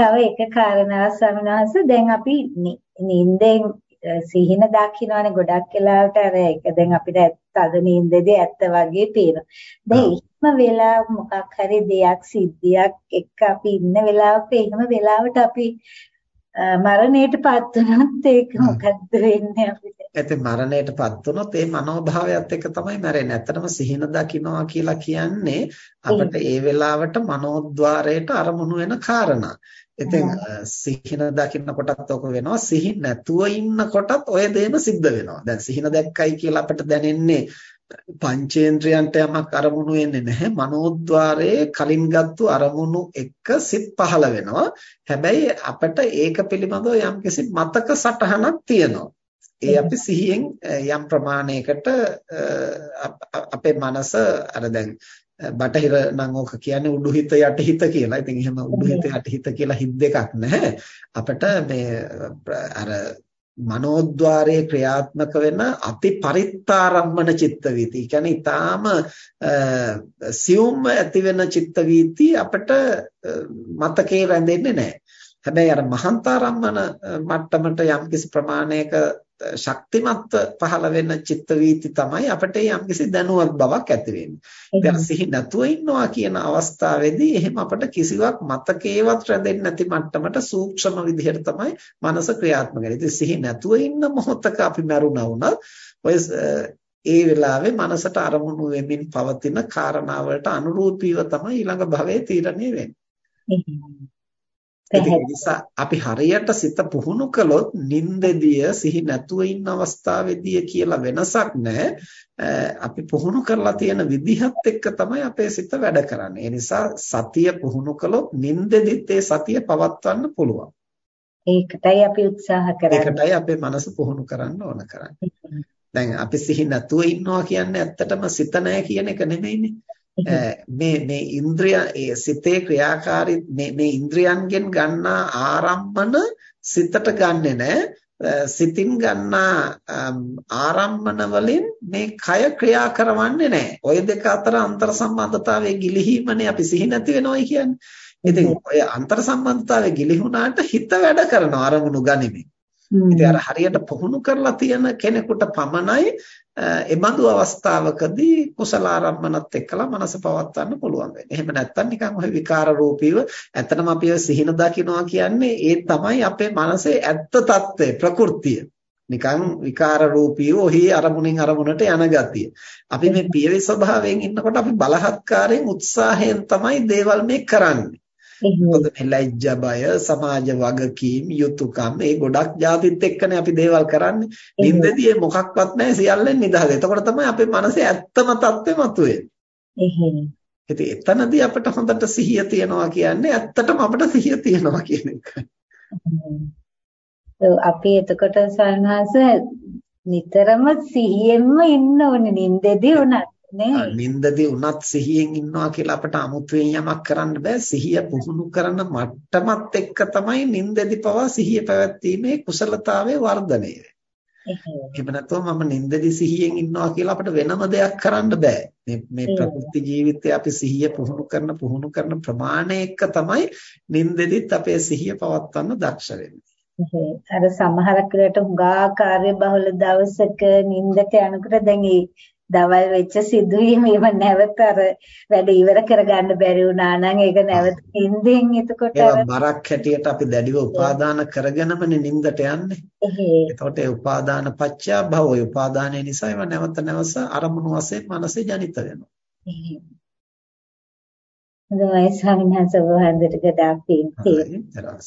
තව එක කාරණාවක් ස්වාමීන් වහන්සේ දැන් අපි නිින්දෙන් සිහින දකින්නවානේ ගොඩක් වෙලාවට අර ඒක දැන් අපිට තද නිින්දේදී ඇත්ත වගේ පේනවා. දැන් එහෙම වෙලාව මොකක් හරි දෙයක් සිද්ධියක් එක්ක අපි ඉන්න වෙලාවක එහෙම වෙලාවට අපි මරණයටපත් වුණොත් ඒක මොකද්ද වෙන්නේ අපිට? ඒත් මරණයටපත් වුණොත් ඒ මනෝභාවයත් එක්ක තමයි මැරෙන්නේ. ඇත්තටම සිහින දකින්නවා කියලා කියන්නේ අපිට ඒ වෙලාවට මනෝද්වාරයට අරමුණු වෙන කාරණා. ඉතින් සිහින දකින්න කොටත් ඔක වෙනවා සිහි නැතුව ඉන්න කොටත් ඔය දෙයම සිද්ධ වෙනවා. දැන් සිහින දැක්කයි කියලා අපිට දැනෙන්නේ පංචේන්ද්‍රයන්ට යමක් අරමුණු වෙන්නේ නැහැ. මනෝද්වාරයේ කලින් ගත්තු අරමුණු එක්ක සිත් පහළ වෙනවා. හැබැයි අපිට ඒක පිළිබඳව යම්කිසි මතක සටහනක් තියෙනවා. ඒ අපි සිහියෙන් යම් ප්‍රමාණයකට අපේ මනස අර දැන් බටහිර නම් ඕක කියන්නේ උඩුහිත යටිහිත කියලා. ඉතින් එහෙම උඩුහිත යටිහිත කියලා හිත් දෙකක් නැහැ. අපිට මේ අර මනෝද්වාරයේ ක්‍රියාත්මක වෙන අති පරිත්තාරම්මන චිත්ත වීති. කියන්නේ ඊටාම සියුම් ඇති වෙන චිත්ත වීති අපිට මතකේ රැඳෙන්නේ නැහැ. හැබැයි අර මහන්තාරම්මන මට්ටමට යම්කිසි ප්‍රමාණයක ශක්තිමත්ව පහළ වෙන චිත්ත වීති තමයි අපිට යම්කිසි දැනුවත් බවක් ඇති වෙන්නේ. සිහි නැතුව ඉන්නවා කියන අවස්ථාවේදී එහෙම අපිට කිසිවක් මතකේවත් රැඳෙන්නේ නැති මට්ටමට සූක්ෂම විදිහට තමයි මනස ක්‍රියාත්මක වෙන්නේ. ඉතින් සිහි නැතුව ඉන්න මොහොතක අපි මරුණා වුණත් ඔය ඒ වෙලාවේ මනසට අරමුණු වෙමින් පවතින කාරණාවලට අනුරූපීව තමයි ඊළඟ භවයේ තීරණය වෙන්නේ. ඒ නිසා අපි හරියට සිත පුහුණු කළොත් නින්දෙදිය සිහි නැතුව ඉන්න අවස්ථාවේදී කියලා වෙනසක් නැහැ. අපි පුහුණු කරලා තියෙන විදිහත් එක්ක තමයි අපේ සිත වැඩ කරන්නේ. ඒ නිසා සතිය පුහුණු කළොත් නින්දෙදිත් ඒ සතිය පවත්වන්න පුළුවන්. ඒකටයි අපි උත්සාහ කරන්නේ. ඒකටයි අපේ මනස පුහුණු කරන්න ඕන කරන්නේ. දැන් අපි සිහි නැතුව ඉන්නවා කියන්නේ ඇත්තටම සිත නැහැ කියන එක නෙමෙයිනේ. මේ මේ ඉන්ද්‍රිය ඒ සිතේ ක්‍රියාකාරී මේ මේ ඉන්ද්‍රියන්ගෙන් ගන්නා ආරම්මන සිතට ගන්නෙ නෑ සිතින් ගන්නා ආරම්මන වලින් මේ කය ක්‍රියා කරවන්නේ නැහැ. ওই දෙක අතර අන්තර් සම්බන්ධතාවයේ ගිලිහීමනේ අපි සිහි නැති වෙනවයි කියන්නේ. ඉතින් ඔය අන්තර් සම්බන්ධතාවයේ ගිලිහුණාට හිත වැඩ කරනවා අරමුණු ගනිමින්. ඉතින් අර හරියට පුහුණු කරලා තියෙන කෙනෙකුට පමණයි ඒ බඳු අවස්ථාවකදී කුසල ආරම්මනත් එක්කලා මනස පවත්වන්න පුළුවන් වෙන්නේ. එහෙම නැත්නම් නිකන් ওই විකාර රූපීව ඇත්තටම අපි ඔය සිහින දකින්නවා කියන්නේ ඒ තමයි අපේ මනසේ ඇත්ත తত্ত্বය, ප්‍රകൃතිය. නිකන් විකාර රූපීව ඔහි අරමුණෙන් අරමුණට යන ගතිය. අපි මේ පියවි ස්වභාවයෙන් ඉන්නකොට අපි බලහත්කාරයෙන් උත්සාහයෙන් තමයි දේවල් මේ කරන්නේ. මොකද මේ ලැජ්ජා බය සමාජ වගකීම් යුතුයකම් මේ ගොඩක් જાතිත් එක්කනේ අපි දේවල් කරන්නේ නින්දදී මොකක්වත් නැහැ සියල්ලෙන් නිදහස්. එතකොට තමයි අපේ මනසේ ඇත්තම தත්ත්වෙ මතුවෙන්නේ. ඉතින් එතනදී අපිට හොඳට සිහිය තියනවා කියන්නේ ඇත්තටම අපිට සිහිය තියනවා කියන එක. අපි එතකොට සයන්හස නිතරම සිහියෙන්ම ඉන්න ඕනේ නින්දෙදී උනත්. නින්දදී උනත් සිහියෙන් ඉන්නවා කියලා අපට අමුතුවෙන් යමක් කරන්න බෑ. සිහිය පුහුණු කරන මට්ටමත් එක්ක තමයි නින්දදී පවා සිහිය පැවැත්ීමේ කුසලතාවය වර්ධනය නැත්නම් මම නින්දදී සිහියෙන් ඉන්නවා කියලා අපිට වෙනම දෙයක් කරන්න බෑ. මේ මේ ප්‍රකෘති ජීවිතේ අපි සිහිය පුහුණු කරන පුහුණු කරන ප්‍රමාණය එක්ක තමයි නින්දෙදිත් අපේ සිහිය පවත්වන්න දක්ෂ වෙන්නේ. අර සමහර කලට හුඟා කාර්ය බහුල දවසක නින්දට යනකොට දැන් දවල් වෙච්ච සිදුවීම ඒව නැවත අර වැඩ ඉවර කරගන්න බැරි වුණා නම් ඒක නැවත නිින්දෙන් එතකොට ඒක බරක් හැටියට අපි දැඩිව උපාදාන කරගෙනමනේ නිින්දට යන්නේ. එතකොට ඒ උපාදාන පච්චා භව ඒ උපාදානය නිසා ඒව නැවත නැවස අරමුණු වශයෙන් මනසේ ජනිත වෙනවා. හොඳයි ස්වාමීන් වහන්සේ වහන්සේට ගොඩාක් පිං තියෙනවා.